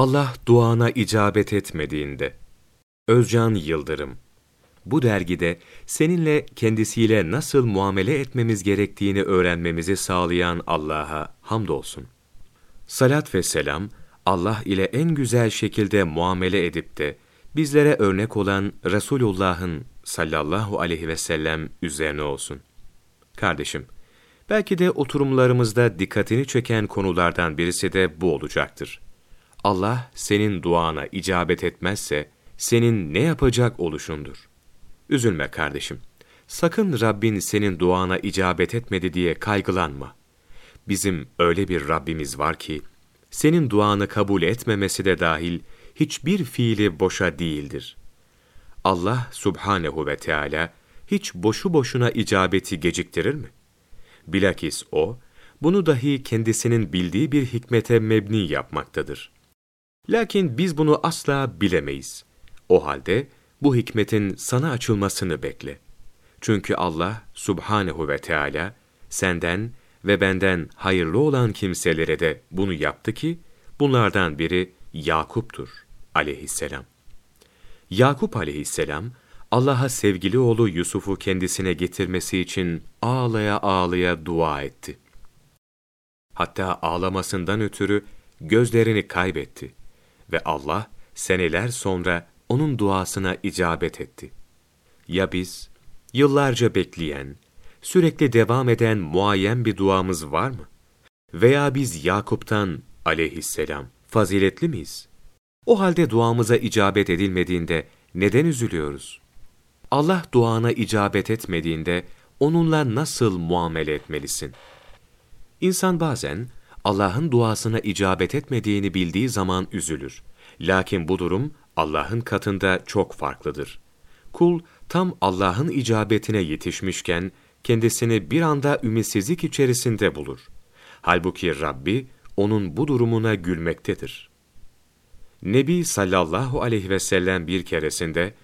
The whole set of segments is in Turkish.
Allah duana icabet etmediğinde. Özcan Yıldırım Bu dergide seninle kendisiyle nasıl muamele etmemiz gerektiğini öğrenmemizi sağlayan Allah'a hamdolsun. Salat ve selam, Allah ile en güzel şekilde muamele edip de bizlere örnek olan Resulullah'ın sallallahu aleyhi ve sellem üzerine olsun. Kardeşim, belki de oturumlarımızda dikkatini çeken konulardan birisi de bu olacaktır. Allah senin duana icabet etmezse, senin ne yapacak oluşundur. Üzülme kardeşim. Sakın Rabbin senin duana icabet etmedi diye kaygılanma. Bizim öyle bir Rabbimiz var ki, senin duanı kabul etmemesi de dahil, hiçbir fiili boşa değildir. Allah subhanehu ve Teala hiç boşu boşuna icabeti geciktirir mi? Bilakis O, bunu dahi kendisinin bildiği bir hikmete mebni yapmaktadır. Lakin biz bunu asla bilemeyiz. O halde bu hikmetin sana açılmasını bekle. Çünkü Allah subhanehu ve Teala senden ve benden hayırlı olan kimselere de bunu yaptı ki, bunlardan biri Yakup'tur aleyhisselam. Yakup aleyhisselam, Allah'a sevgili oğlu Yusuf'u kendisine getirmesi için ağlaya ağlaya dua etti. Hatta ağlamasından ötürü gözlerini kaybetti ve Allah seneler sonra onun duasına icabet etti. Ya biz, yıllarca bekleyen, sürekli devam eden muayyen bir duamız var mı? Veya biz Yakup'tan aleyhisselam faziletli miyiz? O halde duamıza icabet edilmediğinde neden üzülüyoruz? Allah duana icabet etmediğinde onunla nasıl muamele etmelisin? İnsan bazen Allah'ın duasına icabet etmediğini bildiği zaman üzülür. Lakin bu durum Allah'ın katında çok farklıdır. Kul tam Allah'ın icabetine yetişmişken kendisini bir anda ümitsizlik içerisinde bulur. Halbuki Rabbi onun bu durumuna gülmektedir. Nebi sallallahu aleyhi ve sellem bir keresinde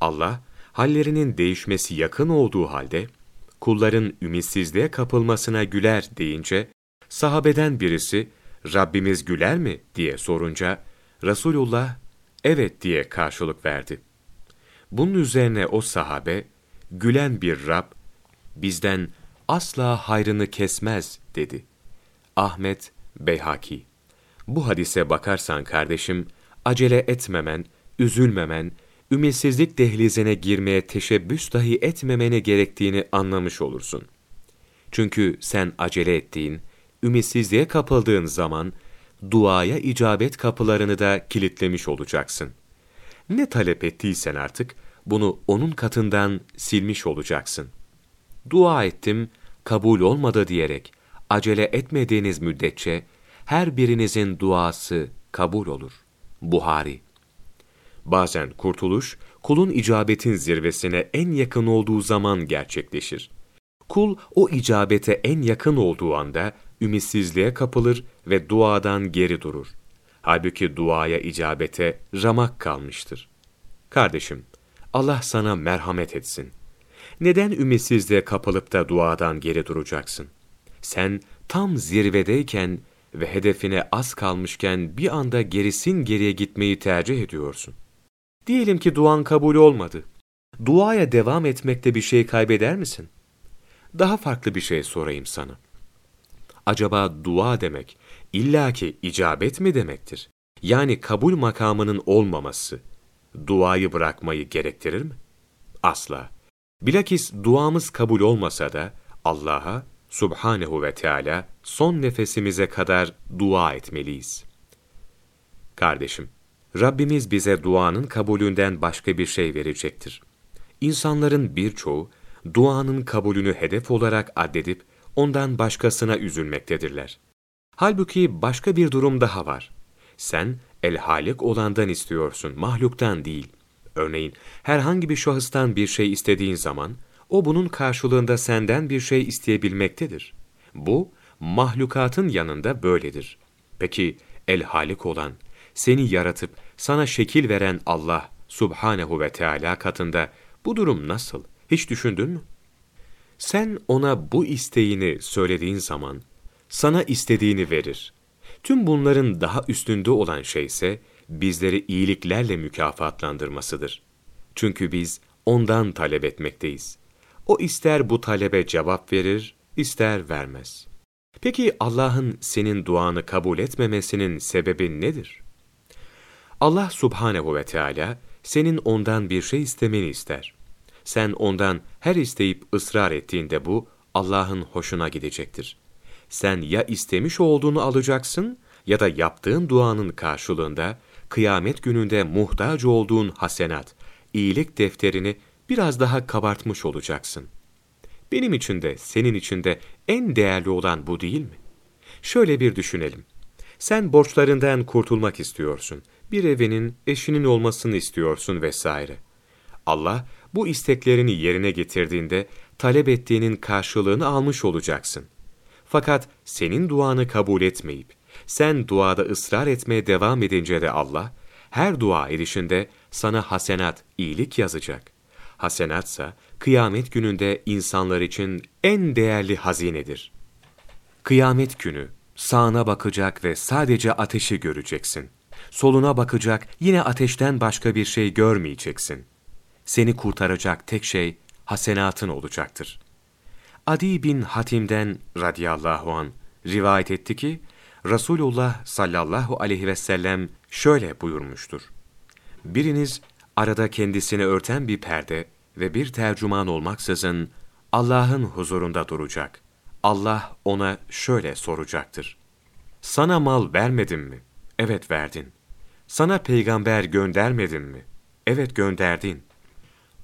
Allah hallerinin değişmesi yakın olduğu halde kulların ümitsizliğe kapılmasına güler deyince sahabeden birisi Rabbimiz güler mi diye sorunca Resulullah evet diye karşılık verdi. Bunun üzerine o sahabe gülen bir Rab bizden asla hayrını kesmez dedi. Ahmet Beyhaki Bu hadise bakarsan kardeşim, acele etmemen, üzülmemen, ümitsizlik dehlizine girmeye teşebbüs dahi etmemene gerektiğini anlamış olursun. Çünkü sen acele ettiğin, ümitsizliğe kapıldığın zaman, duaya icabet kapılarını da kilitlemiş olacaksın. Ne talep ettiysen artık, bunu onun katından silmiş olacaksın. Dua ettim, kabul olmadı diyerek, acele etmediğiniz müddetçe, her birinizin duası kabul olur. Buhari Bazen kurtuluş, kulun icabetin zirvesine en yakın olduğu zaman gerçekleşir. Kul o icabete en yakın olduğu anda ümitsizliğe kapılır ve duadan geri durur. Halbuki duaya icabete ramak kalmıştır. Kardeşim, Allah sana merhamet etsin. Neden ümitsizliğe kapılıp da duadan geri duracaksın? Sen tam zirvedeyken ve hedefine az kalmışken bir anda gerisin geriye gitmeyi tercih ediyorsun. Diyelim ki duan kabul olmadı. Duaya devam etmekte bir şey kaybeder misin? Daha farklı bir şey sorayım sana. Acaba dua demek illaki icabet mi demektir? Yani kabul makamının olmaması, duayı bırakmayı gerektirir mi? Asla. Bilakis duamız kabul olmasa da Allah'a Subhanehu ve Teala son nefesimize kadar dua etmeliyiz. Kardeşim, Rabbimiz bize duanın kabulünden başka bir şey verecektir. İnsanların birçoğu duanın kabulünü hedef olarak addedip ondan başkasına üzülmektedirler. Halbuki başka bir durum daha var. Sen el-halik olandan istiyorsun, mahluktan değil. Örneğin herhangi bir şahıstan bir şey istediğin zaman, o bunun karşılığında senden bir şey isteyebilmektedir. Bu, mahlukatın yanında böyledir. Peki el-halik olan, seni yaratıp sana şekil veren Allah subhanehu ve Teala katında bu durum nasıl? Hiç düşündün mü? Sen ona bu isteğini söylediğin zaman, sana istediğini verir. Tüm bunların daha üstünde olan şey ise bizleri iyiliklerle mükafatlandırmasıdır. Çünkü biz ondan talep etmekteyiz. O ister bu talebe cevap verir, ister vermez. Peki Allah'ın senin duanı kabul etmemesinin sebebi nedir? Allah subhanehu ve Teala senin ondan bir şey istemeni ister. Sen ondan her isteyip ısrar ettiğinde bu Allah'ın hoşuna gidecektir. Sen ya istemiş olduğunu alacaksın ya da yaptığın duanın karşılığında kıyamet gününde muhtaç olduğun hasenat, iyilik defterini biraz daha kabartmış olacaksın. Benim için de senin için de en değerli olan bu değil mi? Şöyle bir düşünelim. Sen borçlarından kurtulmak istiyorsun. Bir evinin, eşinin olmasını istiyorsun vesaire. Allah bu isteklerini yerine getirdiğinde talep ettiğinin karşılığını almış olacaksın. Fakat senin duanı kabul etmeyip, sen duada ısrar etmeye devam edince de Allah, her dua edişinde sana hasenat, iyilik yazacak. Hasenatsa, kıyamet gününde insanlar için en değerli hazinedir. Kıyamet günü, sağına bakacak ve sadece ateşi göreceksin. Soluna bakacak, yine ateşten başka bir şey görmeyeceksin. Seni kurtaracak tek şey, hasenatın olacaktır. Adi bin Hatim'den radıyallahu an rivayet etti ki, Resulullah sallallahu aleyhi ve sellem şöyle buyurmuştur. Biriniz arada kendisini örten bir perde ve bir tercüman olmaksızın Allah'ın huzurunda duracak. Allah ona şöyle soracaktır. Sana mal vermedim mi? Evet verdin. Sana peygamber göndermedim mi? Evet gönderdin.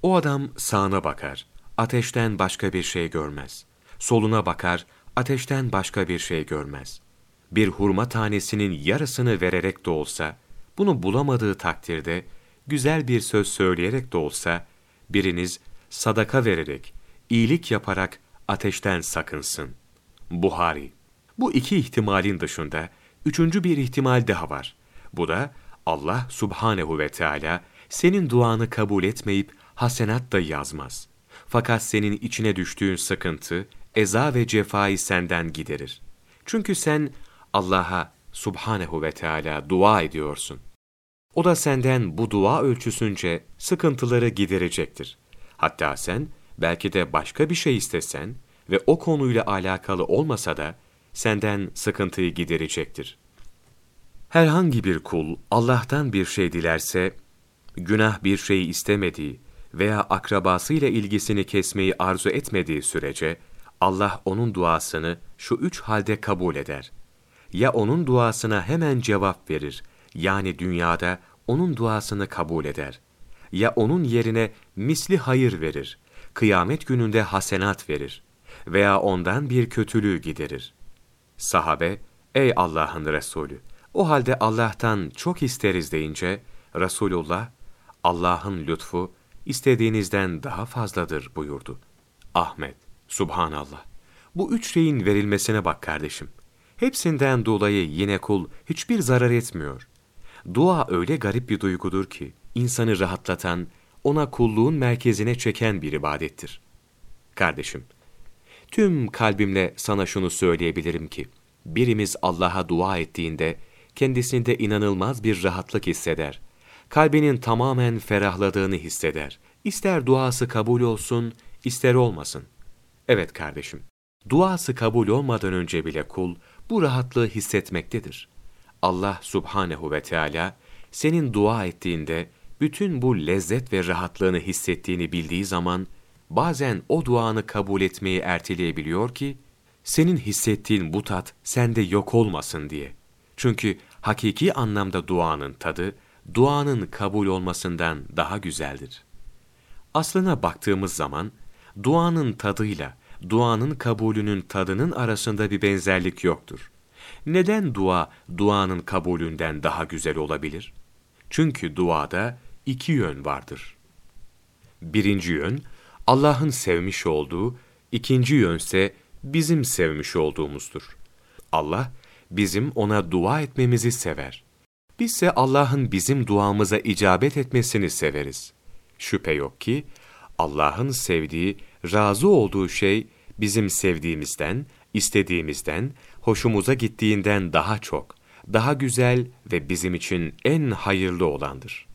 O adam sağına bakar, ateşten başka bir şey görmez. Soluna bakar, ateşten başka bir şey görmez. Bir hurma tanesinin yarısını vererek de olsa, bunu bulamadığı takdirde, güzel bir söz söyleyerek de olsa, biriniz sadaka vererek, iyilik yaparak ateşten sakınsın. Buhari Bu iki ihtimalin dışında, üçüncü bir ihtimal daha var. Bu da, Allah subhanehu ve Teala senin duanı kabul etmeyip hasenat da yazmaz. Fakat senin içine düştüğün sıkıntı, eza ve cefayı senden giderir. Çünkü sen Allah'a subhanehu ve Teala dua ediyorsun. O da senden bu dua ölçüsünce sıkıntıları giderecektir. Hatta sen belki de başka bir şey istesen ve o konuyla alakalı olmasa da senden sıkıntıyı giderecektir. Herhangi bir kul Allah'tan bir şey dilerse, günah bir şey istemediği veya akrabasıyla ilgisini kesmeyi arzu etmediği sürece, Allah onun duasını şu üç halde kabul eder. Ya onun duasına hemen cevap verir, yani dünyada onun duasını kabul eder. Ya onun yerine misli hayır verir, kıyamet gününde hasenat verir veya ondan bir kötülüğü giderir. Sahabe, ey Allah'ın Resulü, o halde Allah'tan çok isteriz deyince, Resulullah, Allah'ın lütfu, istediğinizden daha fazladır buyurdu. Ahmet, Subhanallah. Bu üç şeyin verilmesine bak kardeşim. Hepsinden dolayı yine kul hiçbir zarar etmiyor. Dua öyle garip bir duygudur ki, insanı rahatlatan, ona kulluğun merkezine çeken bir ibadettir. Kardeşim, tüm kalbimle sana şunu söyleyebilirim ki, birimiz Allah'a dua ettiğinde, kendisinde inanılmaz bir rahatlık hisseder. Kalbinin tamamen ferahladığını hisseder. İster duası kabul olsun, ister olmasın. Evet kardeşim, duası kabul olmadan önce bile kul bu rahatlığı hissetmektedir. Allah subhanehu ve Teala senin dua ettiğinde bütün bu lezzet ve rahatlığını hissettiğini bildiği zaman bazen o duanı kabul etmeyi erteleyebiliyor ki senin hissettiğin bu tat sende yok olmasın diye. Çünkü hakiki anlamda duanın tadı, duanın kabul olmasından daha güzeldir. Aslına baktığımız zaman, duanın tadıyla, duanın kabulünün tadının arasında bir benzerlik yoktur. Neden dua, duanın kabulünden daha güzel olabilir? Çünkü duada iki yön vardır. Birinci yön, Allah'ın sevmiş olduğu, ikinci yönse bizim sevmiş olduğumuzdur. Allah, bizim ona dua etmemizi sever. Bizse Allah'ın bizim duamıza icabet etmesini severiz. Şüphe yok ki Allah'ın sevdiği, razı olduğu şey bizim sevdiğimizden, istediğimizden, hoşumuza gittiğinden daha çok, daha güzel ve bizim için en hayırlı olandır.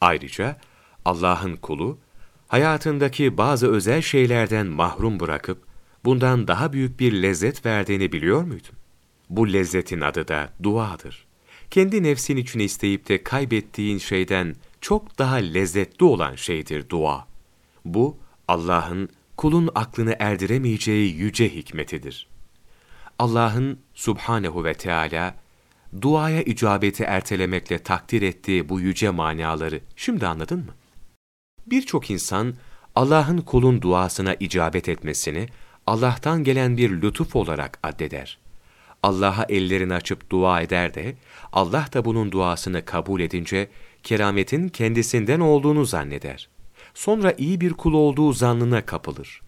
Ayrıca Allah'ın kulu, hayatındaki bazı özel şeylerden mahrum bırakıp, bundan daha büyük bir lezzet verdiğini biliyor muydun? Bu lezzetin adı da duadır. Kendi nefsin için isteyip de kaybettiğin şeyden çok daha lezzetli olan şeydir dua. Bu, Allah'ın kulun aklını erdiremeyeceği yüce hikmetidir. Allah'ın subhanehu ve Teala duaya icabeti ertelemekle takdir ettiği bu yüce manaları şimdi anladın mı? Birçok insan Allah'ın kulun duasına icabet etmesini Allah'tan gelen bir lütuf olarak addeder. Allah'a ellerini açıp dua eder de Allah da bunun duasını kabul edince kerametin kendisinden olduğunu zanneder. Sonra iyi bir kul olduğu zannına kapılır.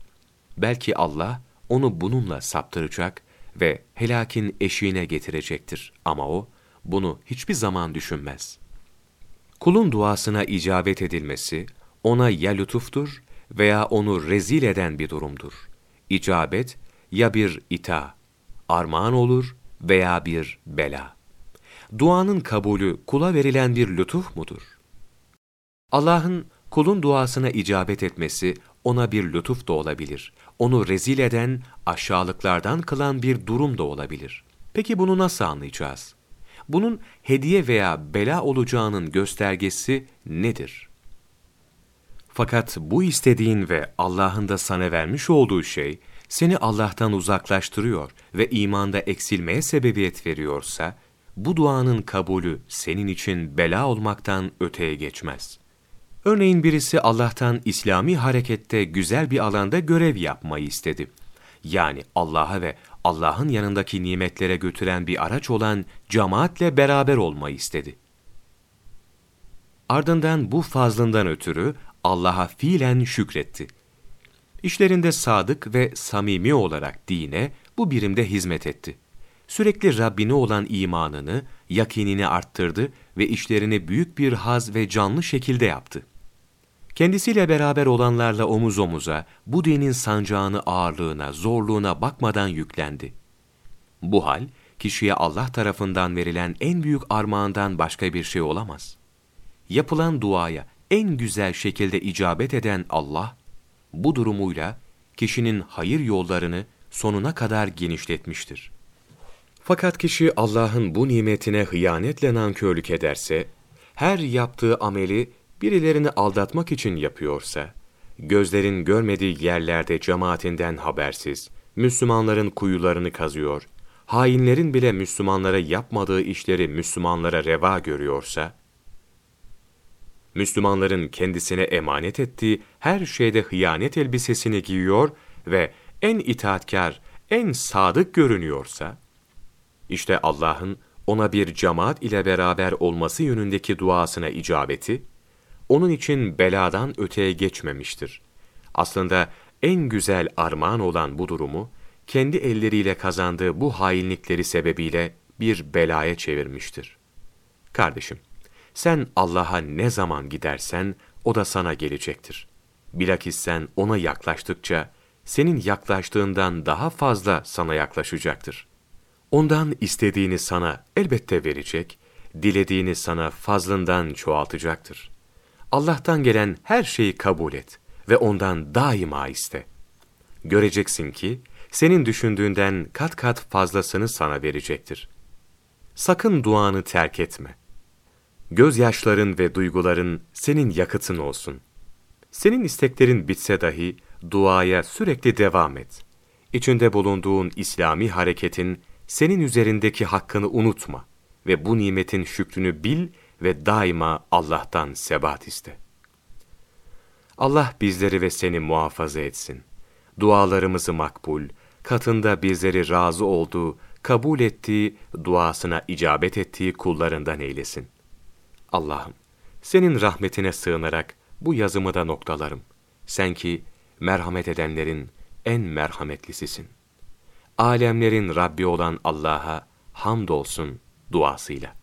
Belki Allah onu bununla saptıracak ve helakin eşiğine getirecektir ama o bunu hiçbir zaman düşünmez. Kulun duasına icabet edilmesi ona ya lütuftur veya onu rezil eden bir durumdur. İcabet ya bir ita, armağan olur veya bir bela. Duanın kabulü kula verilen bir lütuf mudur? Allah'ın kulun duasına icabet etmesi ona bir lütuf da olabilir. Onu rezil eden, aşağılıklardan kılan bir durum da olabilir. Peki bunu nasıl anlayacağız? Bunun hediye veya bela olacağının göstergesi nedir? Fakat bu istediğin ve Allah'ın da sana vermiş olduğu şey, seni Allah'tan uzaklaştırıyor ve imanda eksilmeye sebebiyet veriyorsa, bu duanın kabulü senin için bela olmaktan öteye geçmez. Örneğin birisi Allah'tan İslami harekette güzel bir alanda görev yapmayı istedi. Yani Allah'a ve Allah'ın yanındaki nimetlere götüren bir araç olan cemaatle beraber olmayı istedi. Ardından bu fazlından ötürü Allah'a fiilen şükretti. İşlerinde sadık ve samimi olarak dine bu birimde hizmet etti. Sürekli Rabbine olan imanını, yakinini arttırdı ve işlerini büyük bir haz ve canlı şekilde yaptı. Kendisiyle beraber olanlarla omuz omuza, bu dinin sancağını ağırlığına, zorluğuna bakmadan yüklendi. Bu hal, kişiye Allah tarafından verilen en büyük armağandan başka bir şey olamaz. Yapılan duaya en güzel şekilde icabet eden Allah, bu durumuyla kişinin hayır yollarını sonuna kadar genişletmiştir. Fakat kişi Allah'ın bu nimetine hıyanetle nankörlük ederse, her yaptığı ameli birilerini aldatmak için yapıyorsa, gözlerin görmediği yerlerde cemaatinden habersiz, Müslümanların kuyularını kazıyor, hainlerin bile Müslümanlara yapmadığı işleri Müslümanlara reva görüyorsa, Müslümanların kendisine emanet ettiği her şeyde hıyanet elbisesini giyiyor ve en itaatkar, en sadık görünüyorsa, işte Allah'ın ona bir cemaat ile beraber olması yönündeki duasına icabeti, onun için beladan öteye geçmemiştir. Aslında en güzel armağan olan bu durumu, kendi elleriyle kazandığı bu hainlikleri sebebiyle bir belaya çevirmiştir. Kardeşim, sen Allah'a ne zaman gidersen, o da sana gelecektir. Bilakis sen ona yaklaştıkça, senin yaklaştığından daha fazla sana yaklaşacaktır. Ondan istediğini sana elbette verecek, dilediğini sana fazlından çoğaltacaktır. Allah'tan gelen her şeyi kabul et ve ondan daima iste. Göreceksin ki, senin düşündüğünden kat kat fazlasını sana verecektir. Sakın duanı terk etme. Gözyaşların ve duyguların senin yakıtın olsun. Senin isteklerin bitse dahi duaya sürekli devam et. İçinde bulunduğun İslami hareketin senin üzerindeki hakkını unutma ve bu nimetin şükrünü bil ve daima Allah'tan sebat iste. Allah bizleri ve seni muhafaza etsin. Dualarımızı makbul, katında bizleri razı olduğu, kabul ettiği, duasına icabet ettiği kullarından eylesin. Allah'ım, senin rahmetine sığınarak bu yazımı da noktalarım. Sen ki merhamet edenlerin en merhametlisisin. Alemlerin Rabbi olan Allah'a hamdolsun duasıyla.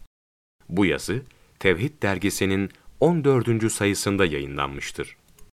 Bu yazı, Tevhid dergisinin 14. sayısında yayınlanmıştır.